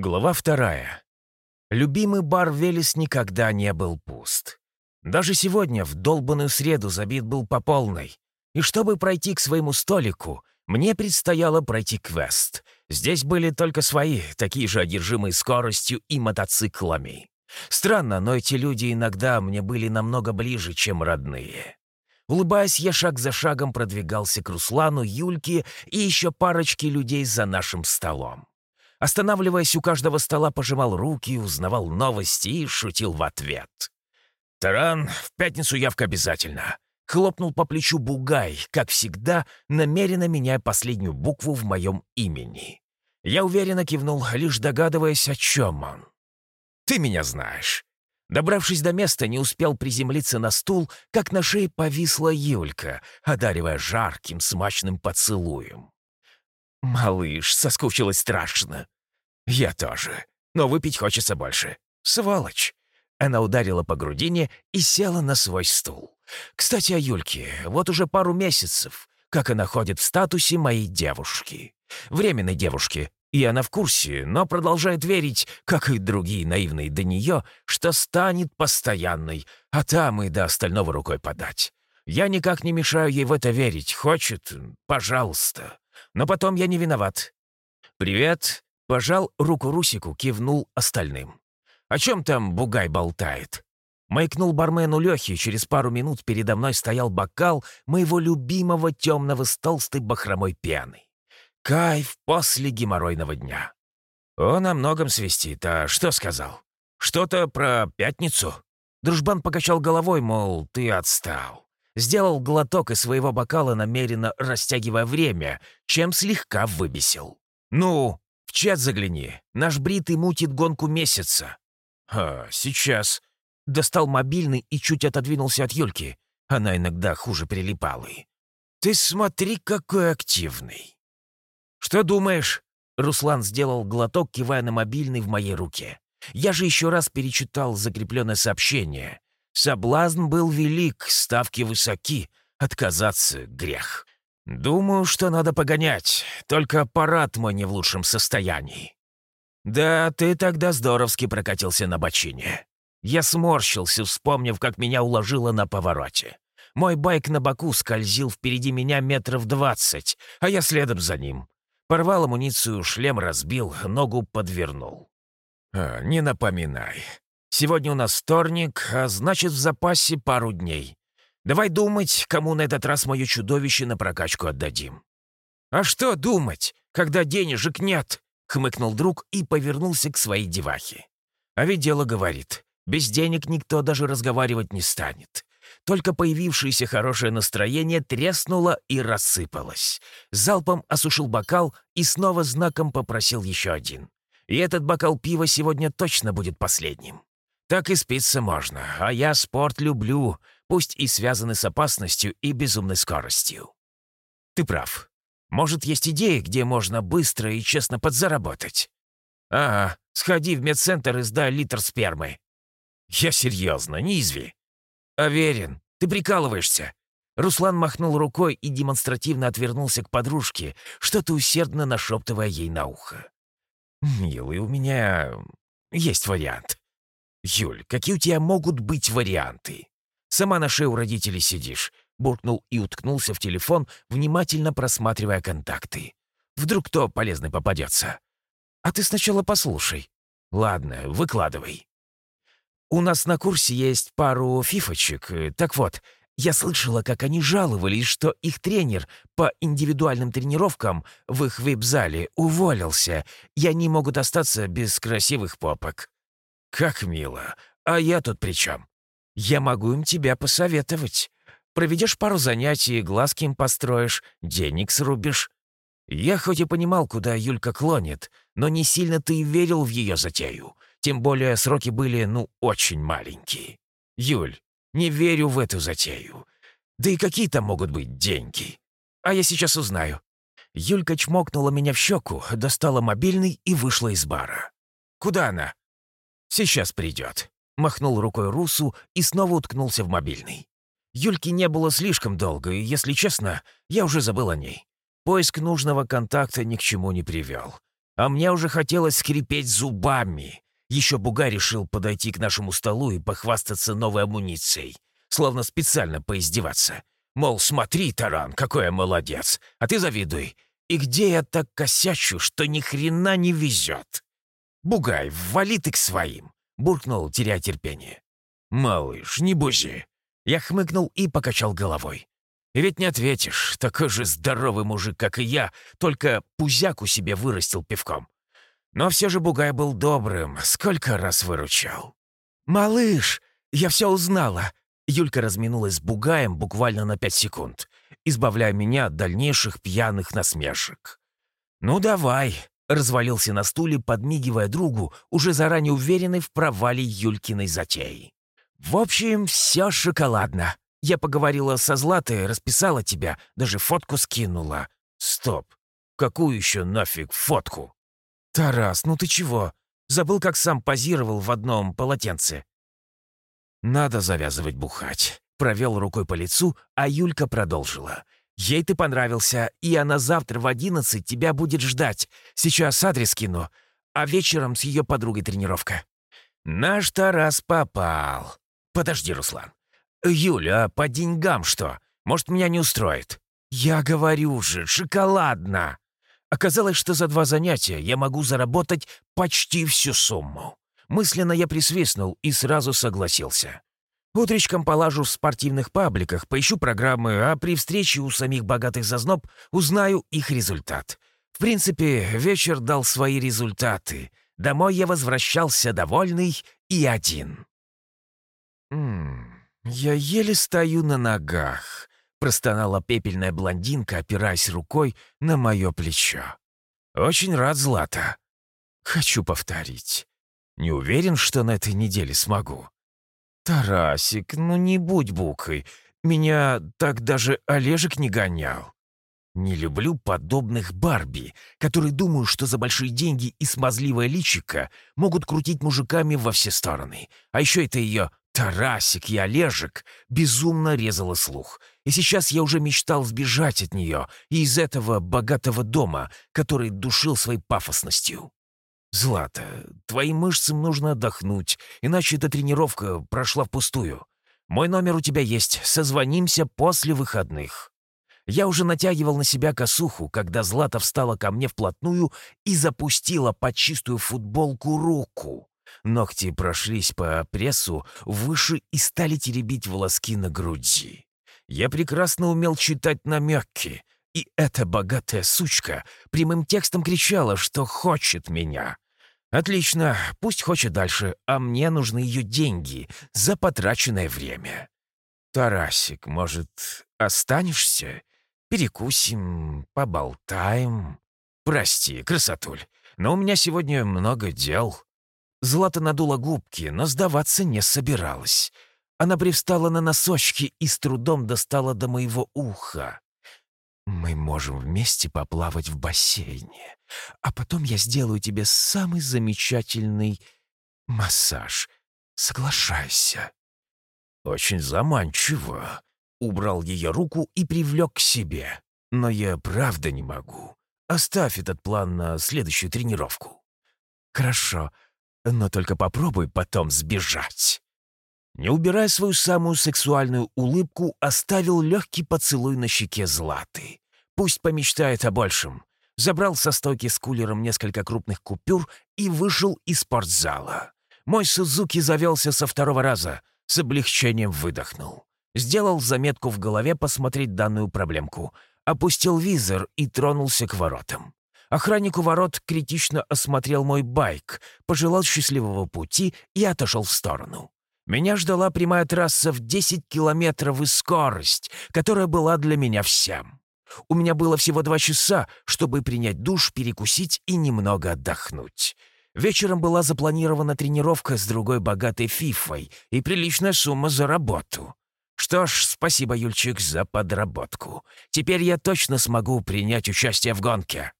Глава вторая. Любимый бар Велес никогда не был пуст. Даже сегодня, в долбанную среду, забит был по полной. И чтобы пройти к своему столику, мне предстояло пройти квест. Здесь были только свои, такие же одержимые скоростью и мотоциклами. Странно, но эти люди иногда мне были намного ближе, чем родные. Улыбаясь, я шаг за шагом продвигался к Руслану, Юльке и еще парочке людей за нашим столом. Останавливаясь у каждого стола, пожимал руки, узнавал новости и шутил в ответ. «Таран, в пятницу явка обязательно!» Хлопнул по плечу Бугай, как всегда, намеренно меняя последнюю букву в моем имени. Я уверенно кивнул, лишь догадываясь, о чем он. «Ты меня знаешь». Добравшись до места, не успел приземлиться на стул, как на шее повисла Юлька, одаривая жарким, смачным поцелуем. «Малыш, соскучилась страшно». «Я тоже. Но выпить хочется больше. Сволочь». Она ударила по грудине и села на свой стул. «Кстати, о Юльке. Вот уже пару месяцев, как она ходит в статусе моей девушки. Временной девушки. И она в курсе, но продолжает верить, как и другие наивные до нее, что станет постоянной, а там и до остального рукой подать. Я никак не мешаю ей в это верить. Хочет? Пожалуйста но потом я не виноват. «Привет!» — пожал руку Русику, кивнул остальным. «О чем там бугай болтает?» Маякнул бармену Лехи, через пару минут передо мной стоял бокал моего любимого темного с толстой бахромой пены. Кайф после геморройного дня. Он о многом свистит, а что сказал? Что-то про пятницу? Дружбан покачал головой, мол, ты отстал. Сделал глоток из своего бокала, намеренно растягивая время, чем слегка выбесил. «Ну, в чат загляни. Наш бритый мутит гонку месяца». «А, сейчас». Достал мобильный и чуть отодвинулся от Юльки. Она иногда хуже прилипала. «Ты смотри, какой активный». «Что думаешь?» Руслан сделал глоток, кивая на мобильный в моей руке. Я же еще раз перечитал закрепленное сообщение. Соблазн был велик, ставки высоки, отказаться — грех. Думаю, что надо погонять, только аппарат мой не в лучшем состоянии. Да, ты тогда здоровски прокатился на бочине. Я сморщился, вспомнив, как меня уложило на повороте. Мой байк на боку скользил впереди меня метров двадцать, а я следом за ним. Порвал амуницию, шлем разбил, ногу подвернул. А, «Не напоминай. Сегодня у нас вторник, а значит, в запасе пару дней. Давай думать, кому на этот раз мое чудовище на прокачку отдадим». «А что думать, когда денежек нет?» — хмыкнул друг и повернулся к своей девахе. «А ведь дело говорит, без денег никто даже разговаривать не станет». Только появившееся хорошее настроение треснуло и рассыпалось. Залпом осушил бокал и снова знаком попросил еще один. И этот бокал пива сегодня точно будет последним. Так и спиться можно, а я спорт люблю, пусть и связанный с опасностью и безумной скоростью. Ты прав. Может, есть идеи, где можно быстро и честно подзаработать? Ага, сходи в медцентр и сдай литр спермы. Я серьезно, не изви. Уверен, ты прикалываешься. Руслан махнул рукой и демонстративно отвернулся к подружке, что-то усердно нашептывая ей на ухо. «Милый, у меня есть вариант. «Юль, какие у тебя могут быть варианты? Сама на шее у родителей сидишь», — буркнул и уткнулся в телефон, внимательно просматривая контакты. «Вдруг кто полезный попадется?» «А ты сначала послушай». «Ладно, выкладывай». «У нас на курсе есть пару фифочек. Так вот, я слышала, как они жаловались, что их тренер по индивидуальным тренировкам в их вип-зале уволился, и они могут остаться без красивых попок. «Как мило. А я тут при чем? Я могу им тебя посоветовать. Проведешь пару занятий, глазки им построишь, денег срубишь». Я хоть и понимал, куда Юлька клонит, но не сильно ты верил в ее затею. Тем более сроки были, ну, очень маленькие. Юль, не верю в эту затею. Да и какие там могут быть деньги? А я сейчас узнаю. Юлька чмокнула меня в щеку, достала мобильный и вышла из бара. «Куда она?» «Сейчас придет», — махнул рукой Русу и снова уткнулся в мобильный. Юльки не было слишком долго, и, если честно, я уже забыл о ней. Поиск нужного контакта ни к чему не привел. а мне уже хотелось скрипеть зубами. Еще Буга решил подойти к нашему столу и похвастаться новой амуницией, словно специально поиздеваться. Мол, смотри, Таран, какой я молодец, а ты завидуй. И где я так косячу, что ни хрена не везет? Бугай, вали ты к своим, буркнул, теряя терпение. «Малыш, не бузи!» Я хмыкнул и покачал головой. «Ведь не ответишь, такой же здоровый мужик, как и я, только пузяку себе вырастил пивком. Но все же Бугай был добрым, сколько раз выручал». «Малыш, я все узнала!» Юлька разминулась с Бугаем буквально на пять секунд, избавляя меня от дальнейших пьяных насмешек. «Ну давай!» — развалился на стуле, подмигивая другу, уже заранее уверенный в провале Юлькиной затеи. «В общем, все шоколадно. Я поговорила со Златой, расписала тебя, даже фотку скинула. Стоп. Какую еще нафиг фотку? Тарас, ну ты чего? Забыл, как сам позировал в одном полотенце. Надо завязывать бухать. Провел рукой по лицу, а Юлька продолжила. Ей ты понравился, и она завтра в одиннадцать тебя будет ждать. Сейчас адрес кину, а вечером с ее подругой тренировка. Наш Тарас попал. «Подожди, Руслан. Юля, а по деньгам что? Может, меня не устроит?» «Я говорю же, шоколадно!» Оказалось, что за два занятия я могу заработать почти всю сумму. Мысленно я присвистнул и сразу согласился. Утречком полажу в спортивных пабликах, поищу программы, а при встрече у самих богатых зазноб узнаю их результат. В принципе, вечер дал свои результаты. Домой я возвращался довольный и один. «М я еле стою на ногах», — простонала пепельная блондинка, опираясь рукой на мое плечо. «Очень рад, Злата. Хочу повторить. Не уверен, что на этой неделе смогу». «Тарасик, ну не будь букой. Меня так даже Олежек не гонял». Не люблю подобных Барби, которые думают, что за большие деньги и смазливое личико могут крутить мужиками во все стороны. А еще это ее Тарасик и Олежек безумно резала слух. И сейчас я уже мечтал сбежать от нее и из этого богатого дома, который душил своей пафосностью. «Злата, твоим мышцам нужно отдохнуть, иначе эта тренировка прошла впустую. Мой номер у тебя есть, созвонимся после выходных». Я уже натягивал на себя косуху, когда Злата встала ко мне вплотную и запустила под чистую футболку руку. Ногти прошлись по прессу выше и стали теребить волоски на груди. Я прекрасно умел читать намеки, и эта богатая сучка прямым текстом кричала, что хочет меня. Отлично, пусть хочет дальше, а мне нужны ее деньги за потраченное время. Тарасик, может, останешься? Перекусим, поболтаем. Прости, красотуль, но у меня сегодня много дел. Злата надула губки, но сдаваться не собиралась. Она привстала на носочки и с трудом достала до моего уха. «Мы можем вместе поплавать в бассейне, а потом я сделаю тебе самый замечательный массаж. Соглашайся». «Очень заманчиво», — убрал ее руку и привлек к себе. «Но я правда не могу. Оставь этот план на следующую тренировку». «Хорошо», но только попробуй потом сбежать». Не убирая свою самую сексуальную улыбку, оставил легкий поцелуй на щеке Златы. Пусть помечтает о большем. Забрал со стойки с кулером несколько крупных купюр и вышел из спортзала. Мой Сузуки завелся со второго раза. С облегчением выдохнул. Сделал заметку в голове посмотреть данную проблемку. Опустил визор и тронулся к воротам. Охранник у ворот критично осмотрел мой байк, пожелал счастливого пути и отошел в сторону. Меня ждала прямая трасса в 10 километров и скорость, которая была для меня всем. У меня было всего два часа, чтобы принять душ, перекусить и немного отдохнуть. Вечером была запланирована тренировка с другой богатой фифой и приличная сумма за работу. Что ж, спасибо, Юльчик, за подработку. Теперь я точно смогу принять участие в гонке.